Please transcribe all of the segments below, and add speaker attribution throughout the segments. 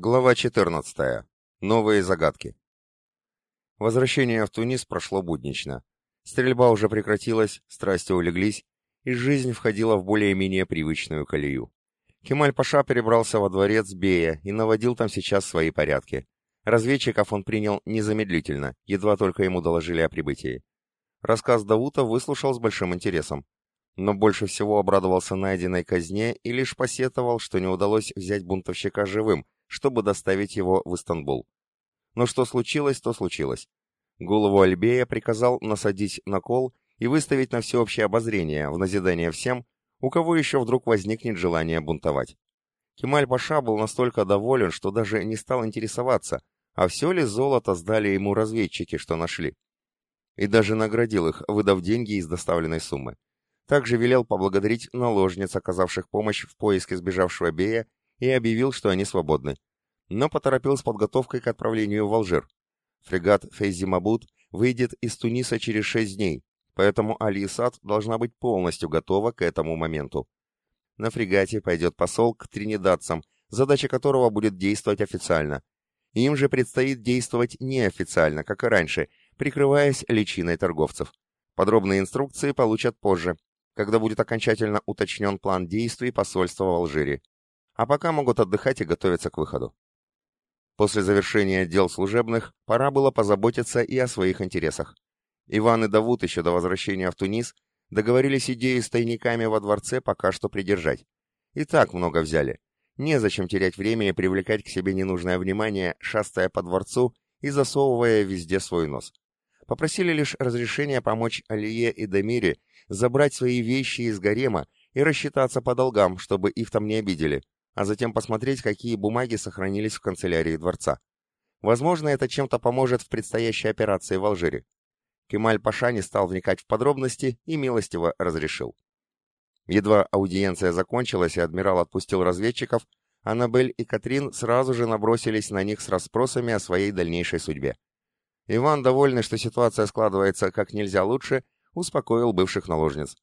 Speaker 1: Глава 14. Новые загадки. Возвращение в Тунис прошло буднично. Стрельба уже прекратилась, страсти улеглись, и жизнь входила в более-менее привычную колею. Кемаль-Паша перебрался во дворец Бея и наводил там сейчас свои порядки. Разведчиков он принял незамедлительно, едва только ему доложили о прибытии. Рассказ Давута выслушал с большим интересом но больше всего обрадовался найденной казне и лишь посетовал, что не удалось взять бунтовщика живым, чтобы доставить его в Истанбул. Но что случилось, то случилось. Голову Альбея приказал насадить на кол и выставить на всеобщее обозрение, в назидание всем, у кого еще вдруг возникнет желание бунтовать. Кемаль-Паша был настолько доволен, что даже не стал интересоваться, а все ли золото сдали ему разведчики, что нашли. И даже наградил их, выдав деньги из доставленной суммы. Также велел поблагодарить наложниц, оказавших помощь в поиске сбежавшего Бея, и объявил, что они свободны. Но поторопил с подготовкой к отправлению в Алжир. Фрегат Фейзимабут выйдет из Туниса через шесть дней, поэтому Али-Исад должна быть полностью готова к этому моменту. На фрегате пойдет посол к тринидадцам, задача которого будет действовать официально. Им же предстоит действовать неофициально, как и раньше, прикрываясь личиной торговцев. Подробные инструкции получат позже, когда будет окончательно уточнен план действий посольства в Алжире. А пока могут отдыхать и готовиться к выходу. После завершения дел служебных пора было позаботиться и о своих интересах. Иван и Давуд еще до возвращения в Тунис договорились идею с тайниками во дворце пока что придержать. И так много взяли. Незачем терять время и привлекать к себе ненужное внимание, шастая по дворцу и засовывая везде свой нос. Попросили лишь разрешения помочь Алие и Дамире забрать свои вещи из гарема и рассчитаться по долгам, чтобы их там не обидели, а затем посмотреть, какие бумаги сохранились в канцелярии дворца. Возможно, это чем-то поможет в предстоящей операции в Алжире. Кемаль Паша не стал вникать в подробности и милостиво разрешил. Едва аудиенция закончилась и адмирал отпустил разведчиков, Аннабель и Катрин сразу же набросились на них с расспросами о своей дальнейшей судьбе. Иван, довольный, что ситуация складывается как нельзя лучше, успокоил бывших наложниц.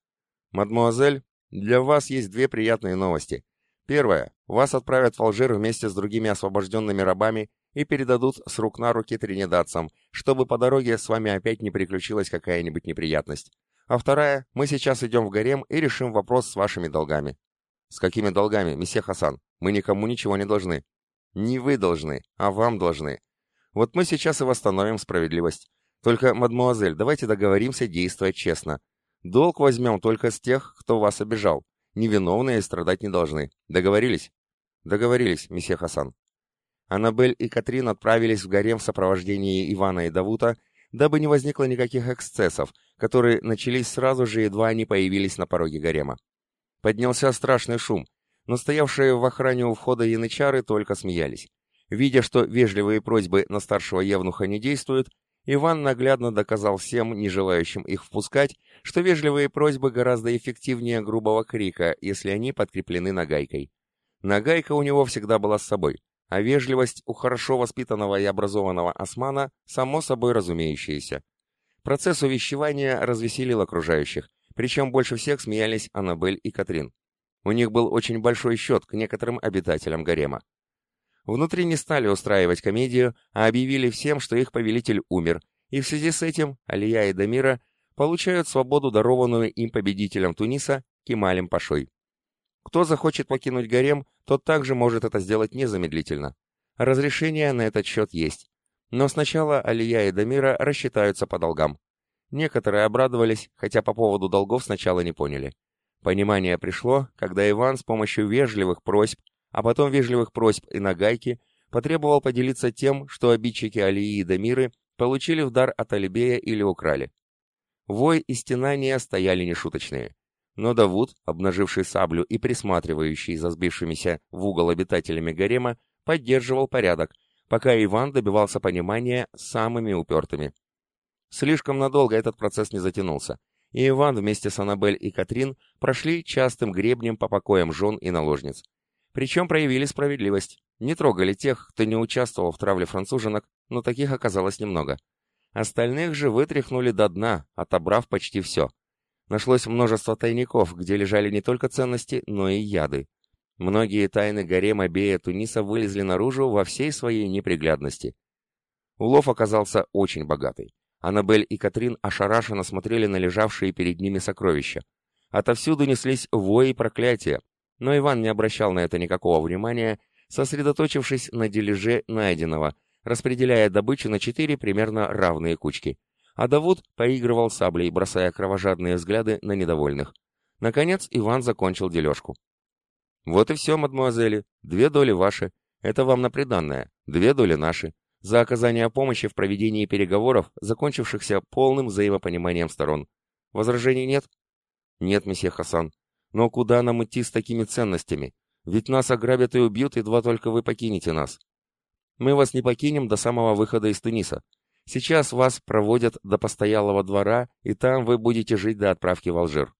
Speaker 1: «Мадмуазель, для вас есть две приятные новости. Первая. Вас отправят в Алжир вместе с другими освобожденными рабами и передадут с рук на руки тринидадцам, чтобы по дороге с вами опять не приключилась какая-нибудь неприятность. А вторая. Мы сейчас идем в гарем и решим вопрос с вашими долгами». «С какими долгами, месье Хасан? Мы никому ничего не должны». «Не вы должны, а вам должны. Вот мы сейчас и восстановим справедливость. Только, мадмуазель, давайте договоримся действовать честно. Долг возьмем только с тех, кто вас обижал. Невиновные страдать не должны. Договорились? Договорились, месье Хасан. Аннабель и Катрин отправились в гарем в сопровождении Ивана и Давута, дабы не возникло никаких эксцессов, которые начались сразу же, едва они появились на пороге гарема. Поднялся страшный шум, но стоявшие в охране у входа янычары только смеялись. Видя, что вежливые просьбы на старшего евнуха не действуют, Иван наглядно доказал всем, не желающим их впускать, что вежливые просьбы гораздо эффективнее грубого крика, если они подкреплены нагайкой. Нагайка у него всегда была с собой, а вежливость у хорошо воспитанного и образованного османа само собой разумеющаяся. Процесс увещевания развеселил окружающих, причем больше всех смеялись Аннабель и Катрин. У них был очень большой счет к некоторым обитателям гарема. Внутри не стали устраивать комедию, а объявили всем, что их повелитель умер, и в связи с этим Алия и Дамира получают свободу, дарованную им победителям Туниса Кемалем Пашой. Кто захочет покинуть гарем, тот также может это сделать незамедлительно. Разрешение на этот счет есть. Но сначала Алия и Дамира рассчитаются по долгам. Некоторые обрадовались, хотя по поводу долгов сначала не поняли. Понимание пришло, когда Иван с помощью вежливых просьб а потом вежливых просьб и нагайки, потребовал поделиться тем, что обидчики Алии и Дамиры получили в дар от Алибея или украли. Вой и стенания стояли нешуточные. Но Давуд, обнаживший саблю и присматривающий за сбившимися в угол обитателями гарема, поддерживал порядок, пока Иван добивался понимания самыми упертыми. Слишком надолго этот процесс не затянулся, и Иван вместе с Аннабель и Катрин прошли частым гребнем по покоям жен и наложниц. Причем проявили справедливость. Не трогали тех, кто не участвовал в травле француженок, но таких оказалось немного. Остальных же вытряхнули до дна, отобрав почти все. Нашлось множество тайников, где лежали не только ценности, но и яды. Многие тайны гарема Бея Туниса вылезли наружу во всей своей неприглядности. Улов оказался очень богатый. Аннабель и Катрин ошарашенно смотрели на лежавшие перед ними сокровища. Отовсюду неслись вои и проклятия, но Иван не обращал на это никакого внимания, сосредоточившись на дележе найденного, распределяя добычу на четыре примерно равные кучки. А Давуд поигрывал саблей, бросая кровожадные взгляды на недовольных. Наконец Иван закончил дележку. «Вот и все, мадмуазели. Две доли ваши. Это вам на приданное. Две доли наши. За оказание помощи в проведении переговоров, закончившихся полным взаимопониманием сторон. Возражений нет?» «Нет, месье Хасан. Но куда нам идти с такими ценностями? Ведь нас ограбят и убьют, едва только вы покинете нас. Мы вас не покинем до самого выхода из Туниса. Сейчас вас проводят до постоялого двора, и там вы будете жить до отправки в Алжир.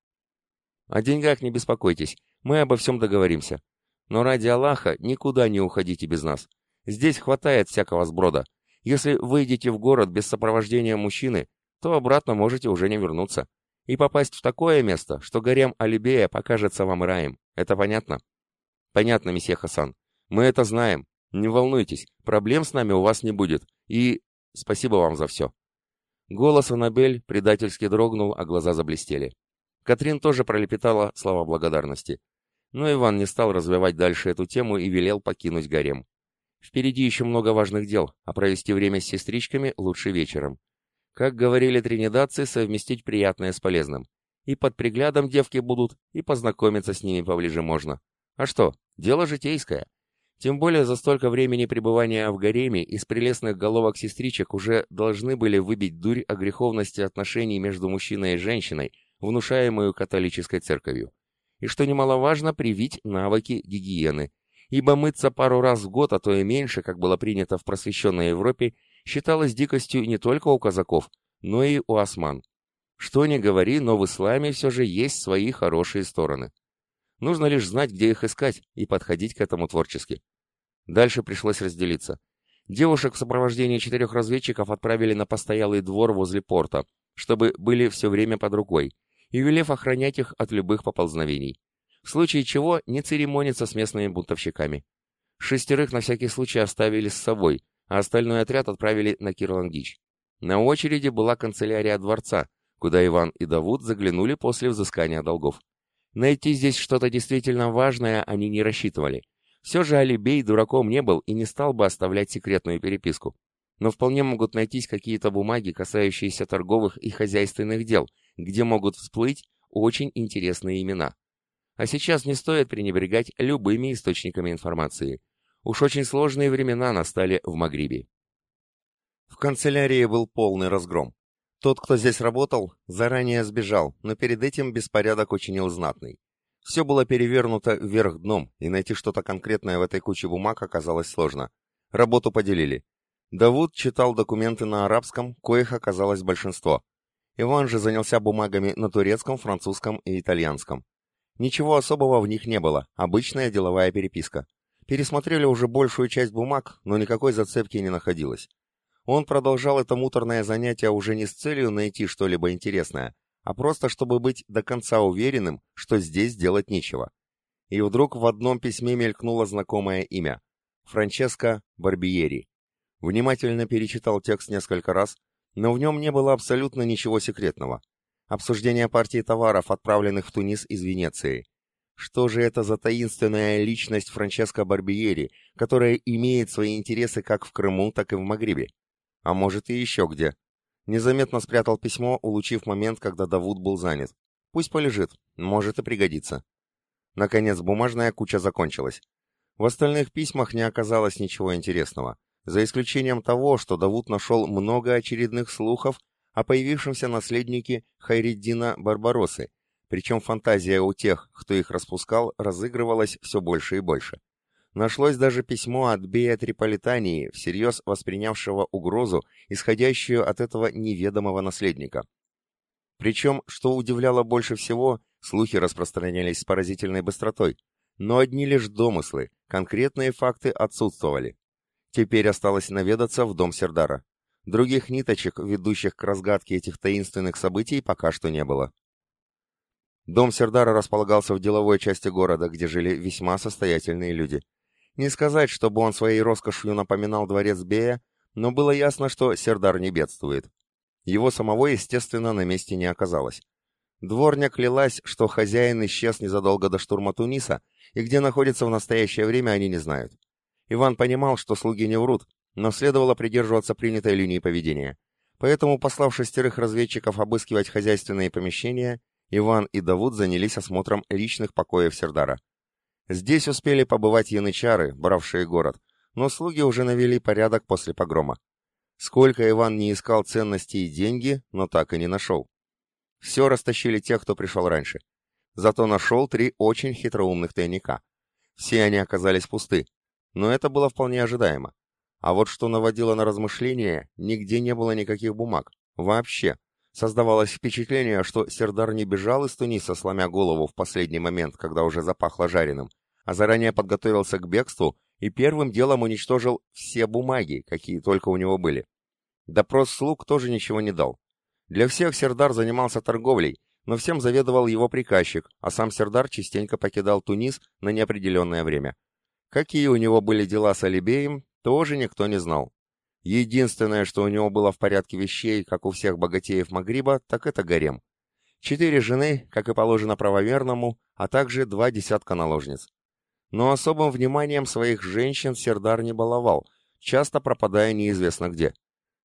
Speaker 1: О деньгах не беспокойтесь, мы обо всем договоримся. Но ради Аллаха никуда не уходите без нас. Здесь хватает всякого сброда. Если выйдете в город без сопровождения мужчины, то обратно можете уже не вернуться. И попасть в такое место, что гарем Алибея покажется вам раем. Это понятно? Понятно, месье Хасан. Мы это знаем. Не волнуйтесь, проблем с нами у вас не будет. И спасибо вам за все. Голос Аннабель предательски дрогнул, а глаза заблестели. Катрин тоже пролепетала слова благодарности. Но Иван не стал развивать дальше эту тему и велел покинуть гарем. Впереди еще много важных дел, а провести время с сестричками лучше вечером. Как говорили тринидадцы, совместить приятное с полезным. И под приглядом девки будут, и познакомиться с ними поближе можно. А что, дело житейское. Тем более за столько времени пребывания в гареме из прелестных головок сестричек уже должны были выбить дурь о греховности отношений между мужчиной и женщиной, внушаемую католической церковью. И что немаловажно, привить навыки гигиены, ибо мыться пару раз в год, а то и меньше, как было принято в просвещенной Европе, считалось дикостью не только у казаков, но и у осман. Что ни говори, но в исламе все же есть свои хорошие стороны. Нужно лишь знать, где их искать, и подходить к этому творчески. Дальше пришлось разделиться. Девушек в сопровождении четырех разведчиков отправили на постоялый двор возле порта, чтобы были все время под рукой, и велев охранять их от любых поползновений. В случае чего не церемониться с местными бунтовщиками. Шестерых на всякий случай оставили с собой, а остальной отряд отправили на Кирлангич. На очереди была канцелярия дворца, куда Иван и Давуд заглянули после взыскания долгов. Найти здесь что-то действительно важное они не рассчитывали. Все же Алибей дураком не был и не стал бы оставлять секретную переписку. Но вполне могут найтись какие-то бумаги, касающиеся торговых и хозяйственных дел, где могут всплыть очень интересные имена. А сейчас не стоит пренебрегать любыми источниками информации. Уж очень сложные времена настали в Магрибе. В канцелярии был полный разгром. Тот, кто здесь работал, заранее сбежал, но перед этим беспорядок учинил знатный. Все было перевернуто вверх дном, и найти что-то конкретное в этой куче бумаг оказалось сложно. Работу поделили. Давуд читал документы на арабском, коих оказалось большинство. Иван же занялся бумагами на турецком, французском и итальянском. Ничего особого в них не было, обычная деловая переписка. Пересмотрели уже большую часть бумаг, но никакой зацепки не находилось. Он продолжал это муторное занятие уже не с целью найти что-либо интересное, а просто чтобы быть до конца уверенным, что здесь делать нечего. И вдруг в одном письме мелькнуло знакомое имя — Франческо Барбиери. Внимательно перечитал текст несколько раз, но в нем не было абсолютно ничего секретного. Обсуждение партии товаров, отправленных в Тунис из Венеции. Что же это за таинственная личность Франческо Барбиери, которая имеет свои интересы как в Крыму, так и в Магрибе? А может и еще где? Незаметно спрятал письмо, улучив момент, когда Давуд был занят. Пусть полежит, может и пригодится. Наконец бумажная куча закончилась. В остальных письмах не оказалось ничего интересного за исключением того, что Давуд нашел много очередных слухов о появившемся наследнике Хайреддина Барбаросы, причем фантазия у тех, кто их распускал, разыгрывалась все больше и больше. Нашлось даже письмо от Бея Триполитании, всерьез воспринявшего угрозу, исходящую от этого неведомого наследника. Причем, что удивляло больше всего, слухи распространялись с поразительной быстротой, но одни лишь домыслы, конкретные факты отсутствовали. Теперь осталось наведаться в дом Сердара. Других ниточек, ведущих к разгадке этих таинственных событий, пока что не было. Дом Сердара располагался в деловой части города, где жили весьма состоятельные люди. Не сказать, чтобы он своей роскошью напоминал дворец Бея, но было ясно, что Сердар не бедствует. Его самого, естественно, на месте не оказалось. Дворня клялась, что хозяин исчез незадолго до штурма Туниса, и где находится в настоящее время они не знают. Иван понимал, что слуги не врут, но следовало придерживаться принятой линии поведения. Поэтому, послав шестерых разведчиков обыскивать хозяйственные помещения, Иван и Давуд занялись осмотром личных покоев Сердара. Здесь успели побывать янычары, бравшие город, но слуги уже навели порядок после погрома. Сколько Иван не искал ценности и деньги, но так и не нашел. Все растащили тех, кто пришел раньше. Зато нашел три очень хитроумных тайника. Все они оказались пусты, но это было вполне ожидаемо. А вот что наводило на размышления, нигде не было никаких бумаг. Вообще. Создавалось впечатление, что Сердар не бежал из Туниса, сломя голову в последний момент, когда уже запахло жареным, а заранее подготовился к бегству и первым делом уничтожил все бумаги, какие только у него были. Допрос слуг тоже ничего не дал. Для всех Сердар занимался торговлей, но всем заведовал его приказчик, а сам Сердар частенько покидал Тунис на неопределенное время. Какие у него были дела с Алибеем, тоже никто не знал. Единственное, что у него было в порядке вещей, как у всех богатеев Магриба, так это гарем. Четыре жены, как и положено правоверному, а также два десятка наложниц. Но особым вниманием своих женщин Сердар не баловал, часто пропадая неизвестно где.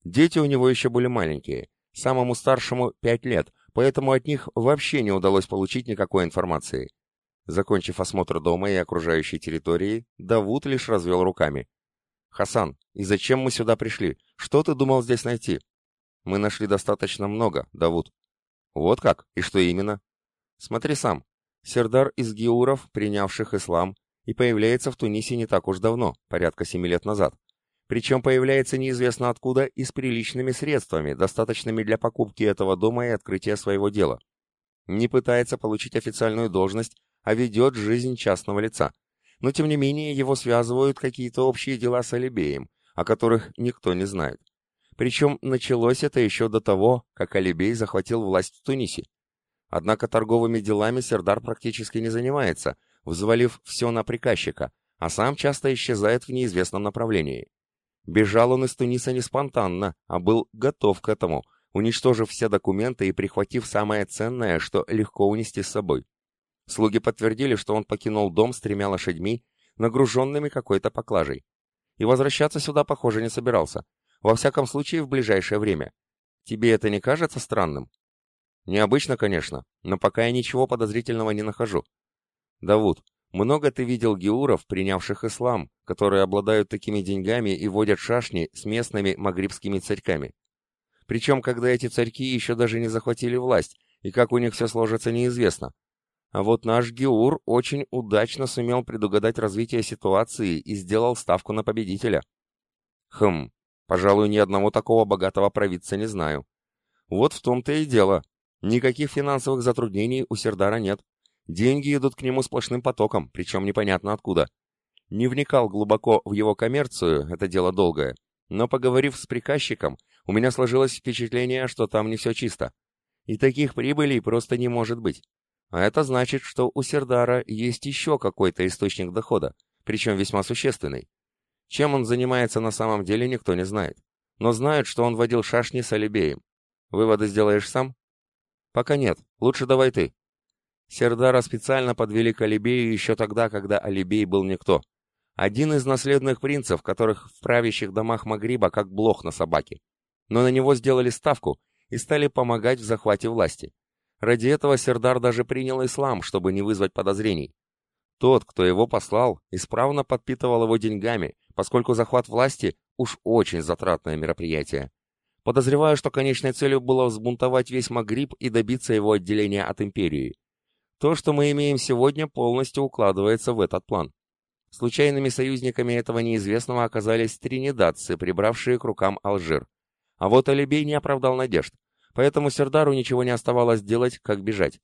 Speaker 1: Дети у него еще были маленькие, самому старшему пять лет, поэтому от них вообще не удалось получить никакой информации. Закончив осмотр дома и окружающей территории, Давуд лишь развел руками. «Хасан, и зачем мы сюда пришли? Что ты думал здесь найти?» «Мы нашли достаточно много, Давуд». «Вот как? И что именно?» «Смотри сам. Сердар из Геуров, принявших ислам, и появляется в Тунисе не так уж давно, порядка семи лет назад. Причем появляется неизвестно откуда и с приличными средствами, достаточными для покупки этого дома и открытия своего дела. Не пытается получить официальную должность, а ведет жизнь частного лица но тем не менее его связывают какие-то общие дела с Алибеем, о которых никто не знает. Причем началось это еще до того, как Алибей захватил власть в Тунисе. Однако торговыми делами Сердар практически не занимается, взвалив все на приказчика, а сам часто исчезает в неизвестном направлении. Бежал он из Туниса не спонтанно, а был готов к этому, уничтожив все документы и прихватив самое ценное, что легко унести с собой. Слуги подтвердили, что он покинул дом с тремя лошадьми, нагруженными какой-то поклажей. И возвращаться сюда, похоже, не собирался. Во всяком случае, в ближайшее время. Тебе это не кажется странным? Необычно, конечно, но пока я ничего подозрительного не нахожу. Давуд, много ты видел геуров, принявших ислам, которые обладают такими деньгами и водят шашни с местными магрибскими царьками. Причем, когда эти царьки еще даже не захватили власть, и как у них все сложится, неизвестно. А вот наш Геур очень удачно сумел предугадать развитие ситуации и сделал ставку на победителя. Хм, пожалуй, ни одного такого богатого провидца не знаю. Вот в том-то и дело. Никаких финансовых затруднений у Сердара нет. Деньги идут к нему сплошным потоком, причем непонятно откуда. Не вникал глубоко в его коммерцию, это дело долгое. Но поговорив с приказчиком, у меня сложилось впечатление, что там не все чисто. И таких прибылей просто не может быть. А это значит, что у Сердара есть еще какой-то источник дохода, причем весьма существенный. Чем он занимается на самом деле, никто не знает. Но знают, что он водил шашни с Алибеем. Выводы сделаешь сам? Пока нет. Лучше давай ты. Сердара специально подвели к Алибею еще тогда, когда Алибей был никто. Один из наследных принцев, которых в правящих домах Магриба как блох на собаке. Но на него сделали ставку и стали помогать в захвате власти. Ради этого Сердар даже принял ислам, чтобы не вызвать подозрений. Тот, кто его послал, исправно подпитывал его деньгами, поскольку захват власти уж очень затратное мероприятие. Подозреваю, что конечной целью было взбунтовать весь Магриб и добиться его отделения от империи. То, что мы имеем сегодня, полностью укладывается в этот план. Случайными союзниками этого неизвестного оказались тринидадцы, прибравшие к рукам Алжир. А вот Алибей не оправдал надежд. Поэтому Сердару ничего не оставалось делать, как бежать.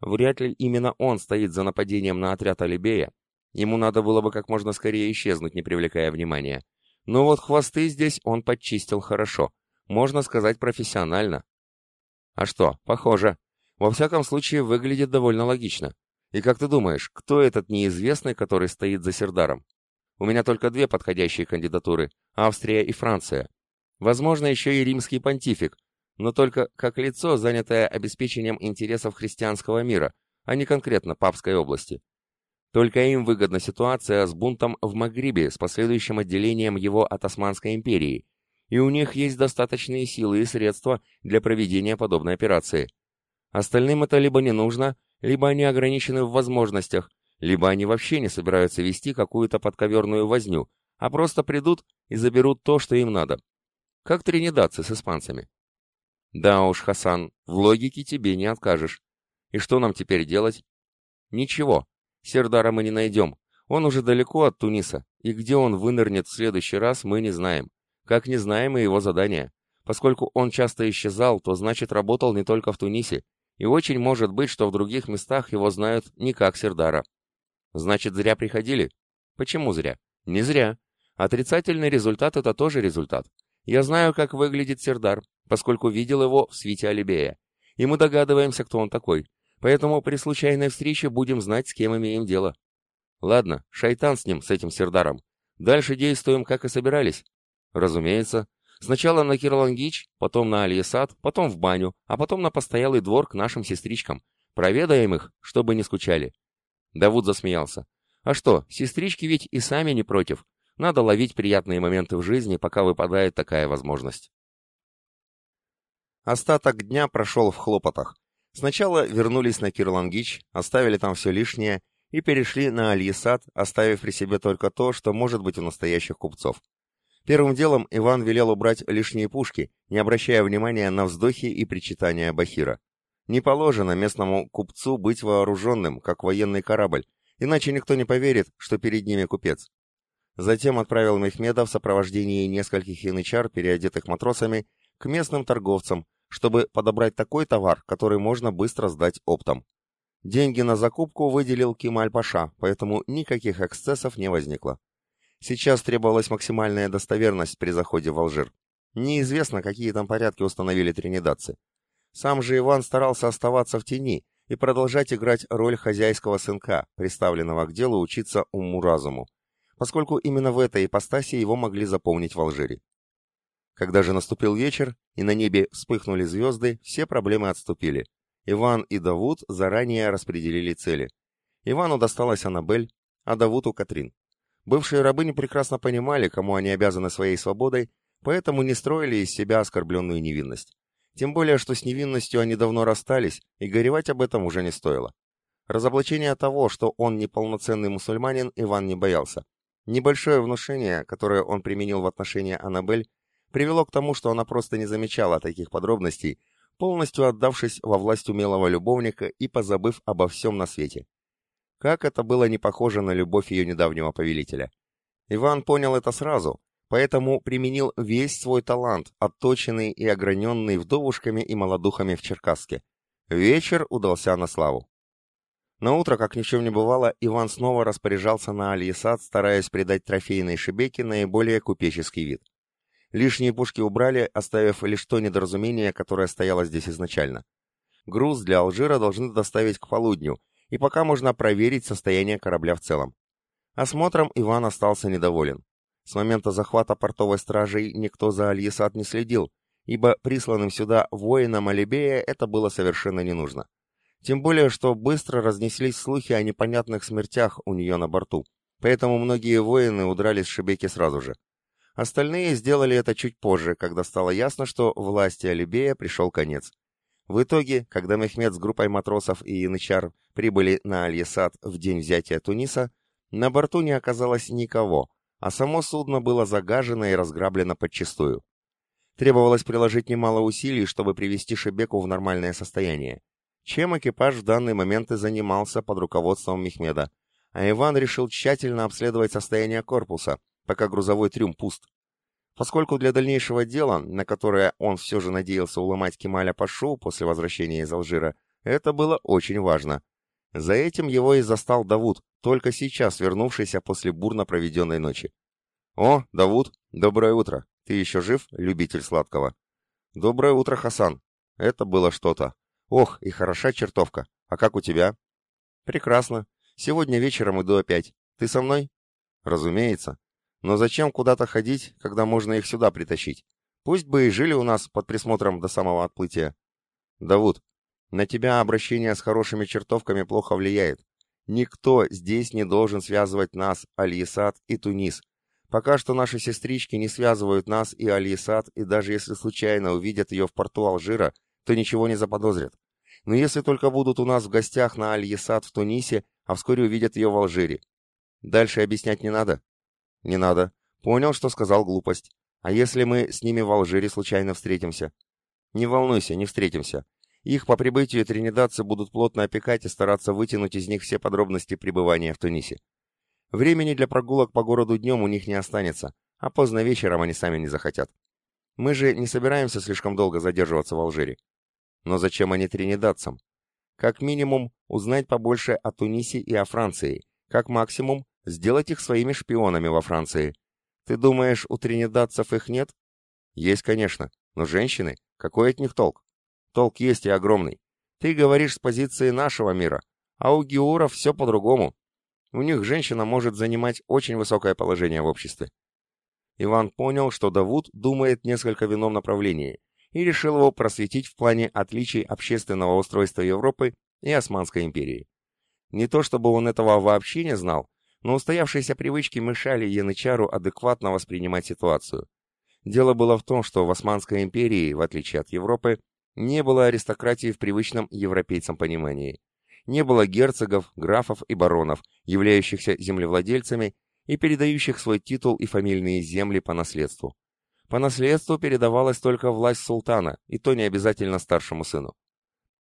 Speaker 1: Вряд ли именно он стоит за нападением на отряд Алибея. Ему надо было бы как можно скорее исчезнуть, не привлекая внимания. Но вот хвосты здесь он подчистил хорошо. Можно сказать, профессионально. А что, похоже. Во всяком случае, выглядит довольно логично. И как ты думаешь, кто этот неизвестный, который стоит за Сердаром? У меня только две подходящие кандидатуры – Австрия и Франция. Возможно, еще и римский понтифик, но только как лицо, занятое обеспечением интересов христианского мира, а не конкретно папской области. Только им выгодна ситуация с бунтом в Магрибе с последующим отделением его от Османской империи, и у них есть достаточные силы и средства для проведения подобной операции. Остальным это либо не нужно, либо они ограничены в возможностях, либо они вообще не собираются вести какую-то подковерную возню, а просто придут и заберут то, что им надо. Как тринидадцы с испанцами. Да уж, Хасан, в логике тебе не откажешь. И что нам теперь делать? Ничего. Сердара мы не найдем. Он уже далеко от Туниса, и где он вынырнет в следующий раз, мы не знаем. Как не знаем и его задания. Поскольку он часто исчезал, то значит работал не только в Тунисе, и очень может быть, что в других местах его знают не как Сердара. Значит, зря приходили? Почему зря? Не зря. Отрицательный результат – это тоже результат. Я знаю, как выглядит Сердар, поскольку видел его в свите Алибея. И мы догадываемся, кто он такой. Поэтому при случайной встрече будем знать, с кем имеем дело. Ладно, шайтан с ним, с этим Сердаром. Дальше действуем, как и собирались. Разумеется. Сначала на Кирлангич, потом на Алиесад, потом в баню, а потом на постоялый двор к нашим сестричкам. Проведаем их, чтобы не скучали. Давуд засмеялся. А что, сестрички ведь и сами не против. Надо ловить приятные моменты в жизни, пока выпадает такая возможность. Остаток дня прошел в хлопотах. Сначала вернулись на Кирлангич, оставили там все лишнее и перешли на Альесад, оставив при себе только то, что может быть у настоящих купцов. Первым делом Иван велел убрать лишние пушки, не обращая внимания на вздохи и причитания Бахира. Не положено местному купцу быть вооруженным, как военный корабль, иначе никто не поверит, что перед ними купец. Затем отправил Мехмеда в сопровождении нескольких янычар, переодетых матросами, к местным торговцам, чтобы подобрать такой товар, который можно быстро сдать оптом. Деньги на закупку выделил Кемаль-Паша, поэтому никаких эксцессов не возникло. Сейчас требовалась максимальная достоверность при заходе в Алжир. Неизвестно, какие там порядки установили тринидадцы. Сам же Иван старался оставаться в тени и продолжать играть роль хозяйского сынка, приставленного к делу учиться уму-разуму, поскольку именно в этой ипостаси его могли заполнить в Алжире. Когда же наступил вечер, и на небе вспыхнули звезды, все проблемы отступили. Иван и Давуд заранее распределили цели. Ивану досталась Аннабель, а Давуду Катрин. Бывшие рабыни прекрасно понимали, кому они обязаны своей свободой, поэтому не строили из себя оскорбленную невинность. Тем более, что с невинностью они давно расстались, и горевать об этом уже не стоило. Разоблачение того, что он неполноценный мусульманин, Иван не боялся. Небольшое внушение, которое он применил в отношении Аннабель, привело к тому, что она просто не замечала таких подробностей, полностью отдавшись во власть умелого любовника и позабыв обо всем на свете. Как это было не похоже на любовь ее недавнего повелителя. Иван понял это сразу, поэтому применил весь свой талант, отточенный и ограненный вдовушками и молодухами в Черкасске. Вечер удался на славу. На утро, как ни в чем не бывало, Иван снова распоряжался на Альесад, стараясь придать трофейной шебеке наиболее купеческий вид. Лишние пушки убрали, оставив лишь то недоразумение, которое стояло здесь изначально. Груз для Алжира должны доставить к полудню, и пока можно проверить состояние корабля в целом. Осмотром Иван остался недоволен. С момента захвата портовой стражей никто за Альесад не следил, ибо присланным сюда воинам Алибея это было совершенно не нужно. Тем более, что быстро разнеслись слухи о непонятных смертях у нее на борту, поэтому многие воины удрали с Шебеки сразу же. Остальные сделали это чуть позже, когда стало ясно, что власти Алибея пришел конец. В итоге, когда Мехмед с группой матросов и янычар прибыли на Аль-Ясад в день взятия Туниса, на борту не оказалось никого, а само судно было загажено и разграблено подчистую. Требовалось приложить немало усилий, чтобы привести Шебеку в нормальное состояние. Чем экипаж в данный момент и занимался под руководством Мехмеда, а Иван решил тщательно обследовать состояние корпуса, пока грузовой трюм пуст. Поскольку для дальнейшего дела, на которое он все же надеялся уломать Кемаля Пашу после возвращения из Алжира, это было очень важно. За этим его и застал Давуд, только сейчас вернувшийся после бурно проведенной ночи. «О, Давуд, доброе утро! Ты еще жив, любитель сладкого?» «Доброе утро, Хасан!» Это было что-то. Ох, и хороша чертовка. А как у тебя? Прекрасно. Сегодня вечером иду опять. Ты со мной? Разумеется. Но зачем куда-то ходить, когда можно их сюда притащить? Пусть бы и жили у нас под присмотром до самого отплытия. Давуд, на тебя обращение с хорошими чертовками плохо влияет. Никто здесь не должен связывать нас, Аль-Ясад и Тунис. Пока что наши сестрички не связывают нас и Аль-Ясад, и даже если случайно увидят ее в порту Алжира, то ничего не заподозрят. Но если только будут у нас в гостях на Аль-Ясад в Тунисе, а вскоре увидят ее в Алжире. Дальше объяснять не надо? Не надо. Понял, что сказал глупость. А если мы с ними в Алжире случайно встретимся? Не волнуйся, не встретимся. Их по прибытию тринидадцы будут плотно опекать и стараться вытянуть из них все подробности пребывания в Тунисе. Времени для прогулок по городу днем у них не останется, а поздно вечером они сами не захотят. Мы же не собираемся слишком долго задерживаться в Алжире. Но зачем они тринидадцам? Как минимум, узнать побольше о Тунисе и о Франции. Как максимум, сделать их своими шпионами во Франции. Ты думаешь, у тринидадцев их нет? Есть, конечно, но женщины, какой от них толк? Толк есть и огромный. Ты говоришь с позиции нашего мира, а у геуров все по-другому. У них женщина может занимать очень высокое положение в обществе. Иван понял, что Давуд думает несколько в ином направлении, и решил его просветить в плане отличий общественного устройства Европы и Османской империи. Не то чтобы он этого вообще не знал, но устоявшиеся привычки мешали Янычару адекватно воспринимать ситуацию. Дело было в том, что в Османской империи, в отличие от Европы, не было аристократии в привычном европейцам понимании. Не было герцогов, графов и баронов, являющихся землевладельцами и передающих свой титул и фамильные земли по наследству. По наследству передавалась только власть султана, и то не обязательно старшему сыну.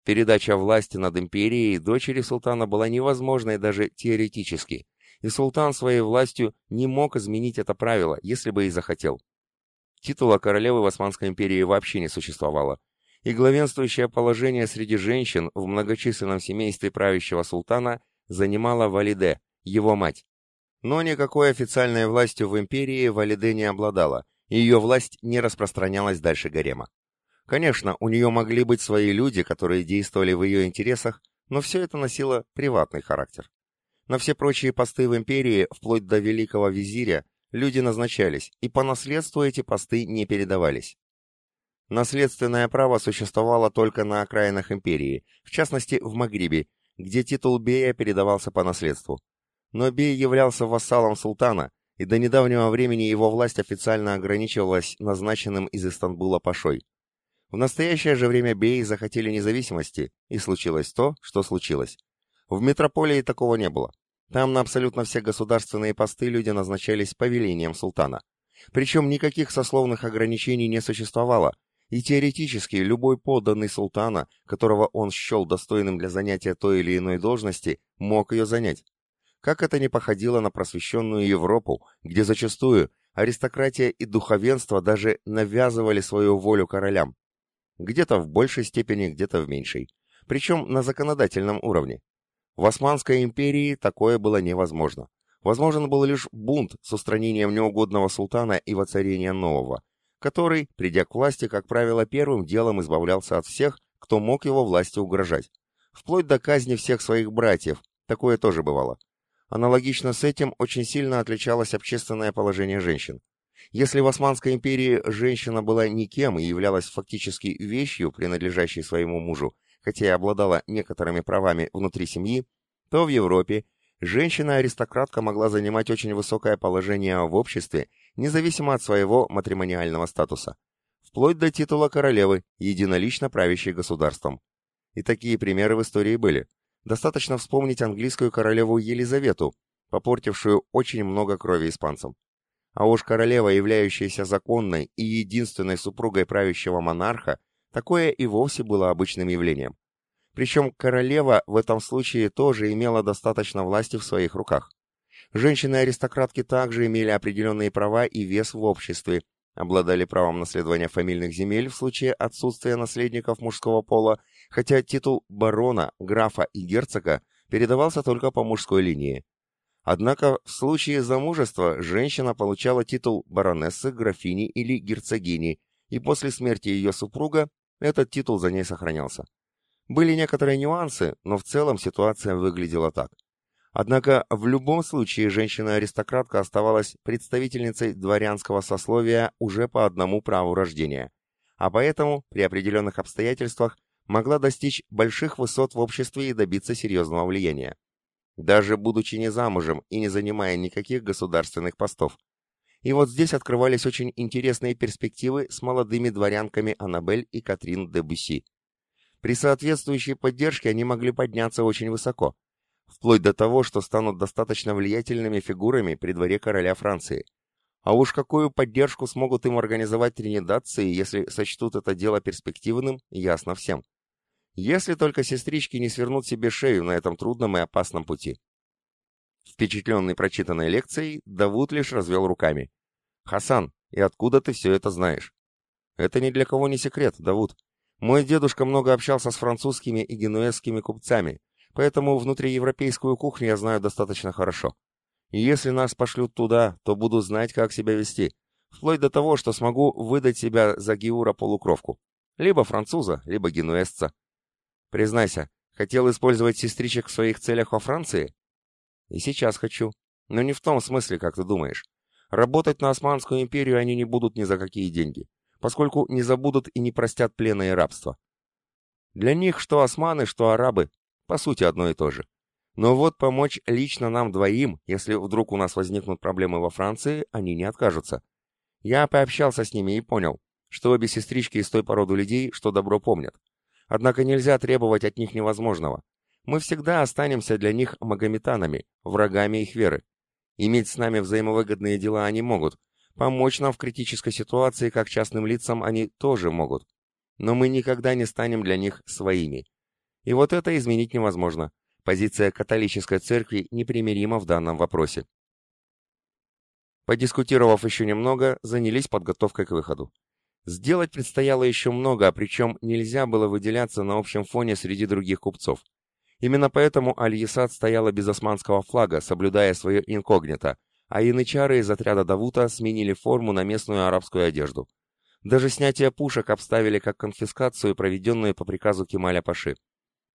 Speaker 1: Передача власти над империей дочери султана была невозможной даже теоретически, и султан своей властью не мог изменить это правило, если бы и захотел. Титула королевы в Османской империи вообще не существовало, и главенствующее положение среди женщин в многочисленном семействе правящего султана занимала Валиде, его мать. Но никакой официальной властью в империи Валиде не обладала, и ее власть не распространялась дальше гарема. Конечно, у нее могли быть свои люди, которые действовали в ее интересах, но все это носило приватный характер. На все прочие посты в империи, вплоть до великого визиря, люди назначались, и по наследству эти посты не передавались. Наследственное право существовало только на окраинах империи, в частности в Магрибе, где титул бея передавался по наследству. Но бей являлся вассалом султана, и до недавнего времени его власть официально ограничивалась назначенным из Истанбула пашой. В настоящее же время беи захотели независимости, и случилось то, что случилось. В метрополии такого не было. Там на абсолютно все государственные посты люди назначались повелением султана. Причем никаких сословных ограничений не существовало, и теоретически любой подданный султана, которого он счел достойным для занятия той или иной должности, мог ее занять. Как это не походило на просвещенную Европу, где зачастую аристократия и духовенство даже навязывали свою волю королям. Где-то в большей степени, где-то в меньшей. Причем на законодательном уровне. В Османской империи такое было невозможно. Возможен был лишь бунт с устранением неугодного султана и воцарением нового, который, придя к власти, как правило, первым делом избавлялся от всех, кто мог его власти угрожать. Вплоть до казни всех своих братьев, такое тоже бывало. Аналогично с этим очень сильно отличалось общественное положение женщин. Если в Османской империи женщина была никем и являлась фактически вещью, принадлежащей своему мужу, хотя и обладала некоторыми правами внутри семьи, то в Европе женщина-аристократка могла занимать очень высокое положение в обществе, независимо от своего матримониального статуса, вплоть до титула королевы, единолично правящей государством. И такие примеры в истории были. Достаточно вспомнить английскую королеву Елизавету, попортившую очень много крови испанцам. А уж королева, являющаяся законной и единственной супругой правящего монарха, такое и вовсе было обычным явлением. Причем королева в этом случае тоже имела достаточно власти в своих руках. Женщины-аристократки также имели определенные права и вес в обществе, обладали правом наследования фамильных земель в случае отсутствия наследников мужского пола, хотя титул барона, графа и герцога передавался только по мужской линии. Однако в случае замужества женщина получала титул баронессы, графини или герцогини, и после смерти ее супруга этот титул за ней сохранялся. Были некоторые нюансы, но в целом ситуация выглядела так. Однако в любом случае женщина-аристократка оставалась представительницей дворянского сословия уже по одному праву рождения, а поэтому при определенных обстоятельствах могла достичь больших высот в обществе и добиться серьезного влияния. Даже будучи не замужем и не занимая никаких государственных постов. И вот здесь открывались очень интересные перспективы с молодыми дворянками Аннабель и Катрин де Бюсси. При соответствующей поддержке они могли подняться очень высоко, вплоть до того, что станут достаточно влиятельными фигурами при дворе короля Франции. А уж какую поддержку смогут им организовать тринидадцы, если сочтут это дело перспективным, ясно всем. Если только сестрички не свернут себе шею на этом трудном и опасном пути. Впечатленный прочитанной лекцией, Давуд лишь развел руками. «Хасан, и откуда ты все это знаешь?» «Это ни для кого не секрет, Давуд. Мой дедушка много общался с французскими и генуэзскими купцами, поэтому внутриевропейскую кухню я знаю достаточно хорошо. И если нас пошлют туда, то буду знать, как себя вести, вплоть до того, что смогу выдать себя за Геура-полукровку. Либо француза, либо генуэзца. Признайся, хотел использовать сестричек в своих целях во Франции? И сейчас хочу. Но не в том смысле, как ты думаешь. Работать на Османскую империю они не будут ни за какие деньги поскольку не забудут и не простят плена и рабства. Для них что османы, что арабы, по сути одно и то же. Но вот помочь лично нам двоим, если вдруг у нас возникнут проблемы во Франции, они не откажутся. Я пообщался с ними и понял, что обе сестрички из той породы людей, что добро помнят. Однако нельзя требовать от них невозможного. Мы всегда останемся для них магометанами, врагами их веры. Иметь с нами взаимовыгодные дела они могут, Помочь нам в критической ситуации, как частным лицам, они тоже могут. Но мы никогда не станем для них своими. И вот это изменить невозможно. Позиция католической церкви непримирима в данном вопросе. Подискутировав еще немного, занялись подготовкой к выходу. Сделать предстояло еще много, причем нельзя было выделяться на общем фоне среди других купцов. Именно поэтому Аль-Ясад стояла без османского флага, соблюдая свое инкогнито, а янычары из отряда Давута сменили форму на местную арабскую одежду. Даже снятие пушек обставили как конфискацию, проведенную по приказу Кемаля Паши.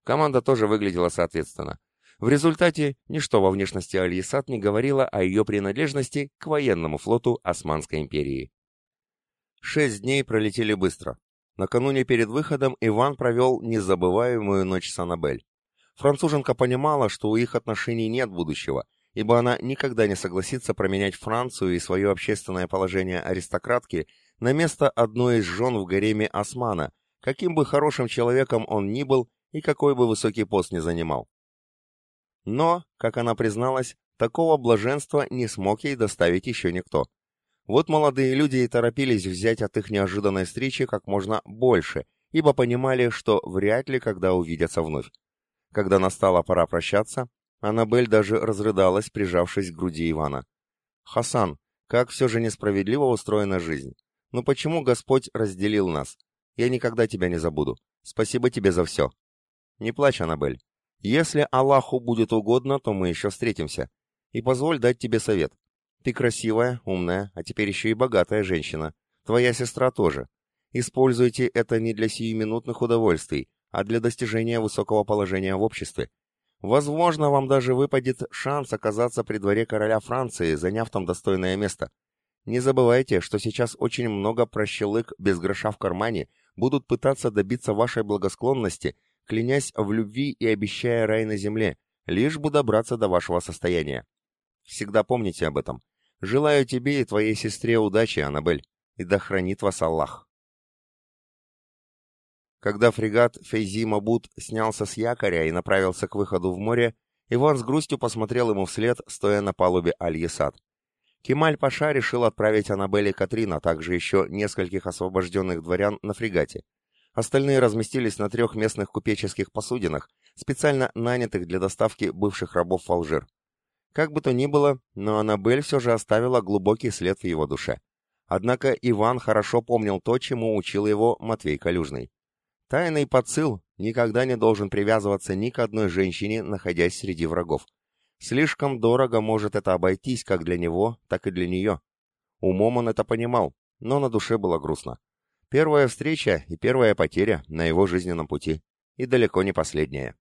Speaker 1: Команда тоже выглядела соответственно. В результате ничто во внешности Аль-Ясад не говорило о ее принадлежности к военному флоту Османской империи. Шесть дней пролетели быстро. Накануне перед выходом Иван провел незабываемую ночь с Аннабель. Француженка понимала, что у их отношений нет будущего, ибо она никогда не согласится променять Францию и свое общественное положение аристократки на место одной из жен в гареме Османа, каким бы хорошим человеком он ни был и какой бы высокий пост ни занимал. Но, как она призналась, такого блаженства не смог ей доставить еще никто. Вот молодые люди и торопились взять от их неожиданной встречи как можно больше, ибо понимали, что вряд ли когда увидятся вновь. Когда настала пора прощаться, Аннабель даже разрыдалась, прижавшись к груди Ивана. «Хасан, как все же несправедливо устроена жизнь. Ну почему Господь разделил нас? Я никогда тебя не забуду. Спасибо тебе за все». «Не плачь, Аннабель. Если Аллаху будет угодно, то мы еще встретимся. И позволь дать тебе совет. Ты красивая, умная, а теперь еще и богатая женщина. Твоя сестра тоже. Используйте это не для сиюминутных удовольствий, а для достижения высокого положения в обществе. Возможно, вам даже выпадет шанс оказаться при дворе короля Франции, заняв там достойное место. Не забывайте, что сейчас очень много прощелык без гроша в кармане будут пытаться добиться вашей благосклонности, клянясь в любви и обещая рай на земле, лишь бы добраться до вашего состояния. Всегда помните об этом. Желаю тебе и твоей сестре удачи, Аннабель, и да хранит вас Аллах. Когда фрегат Фейзи Мабут снялся с якоря и направился к выходу в море, Иван с грустью посмотрел ему вслед, стоя на палубе Аль-Ясад. Кемаль Паша решил отправить Аннабель и Катрин, а также еще нескольких освобожденных дворян на фрегате. Остальные разместились на трех местных купеческих посудинах, специально нанятых для доставки бывших рабов в Алжир. Как бы то ни было, но Аннабель все же оставила глубокий след в его душе. Однако Иван хорошо помнил то, чему учил его Матвей Калюжный. Тайный подсыл никогда не должен привязываться ни к одной женщине, находясь среди врагов. Слишком дорого может это обойтись как для него, так и для нее. Умом он это понимал, но на душе было грустно. Первая встреча и первая потеря на его жизненном пути. и далеко не последняя.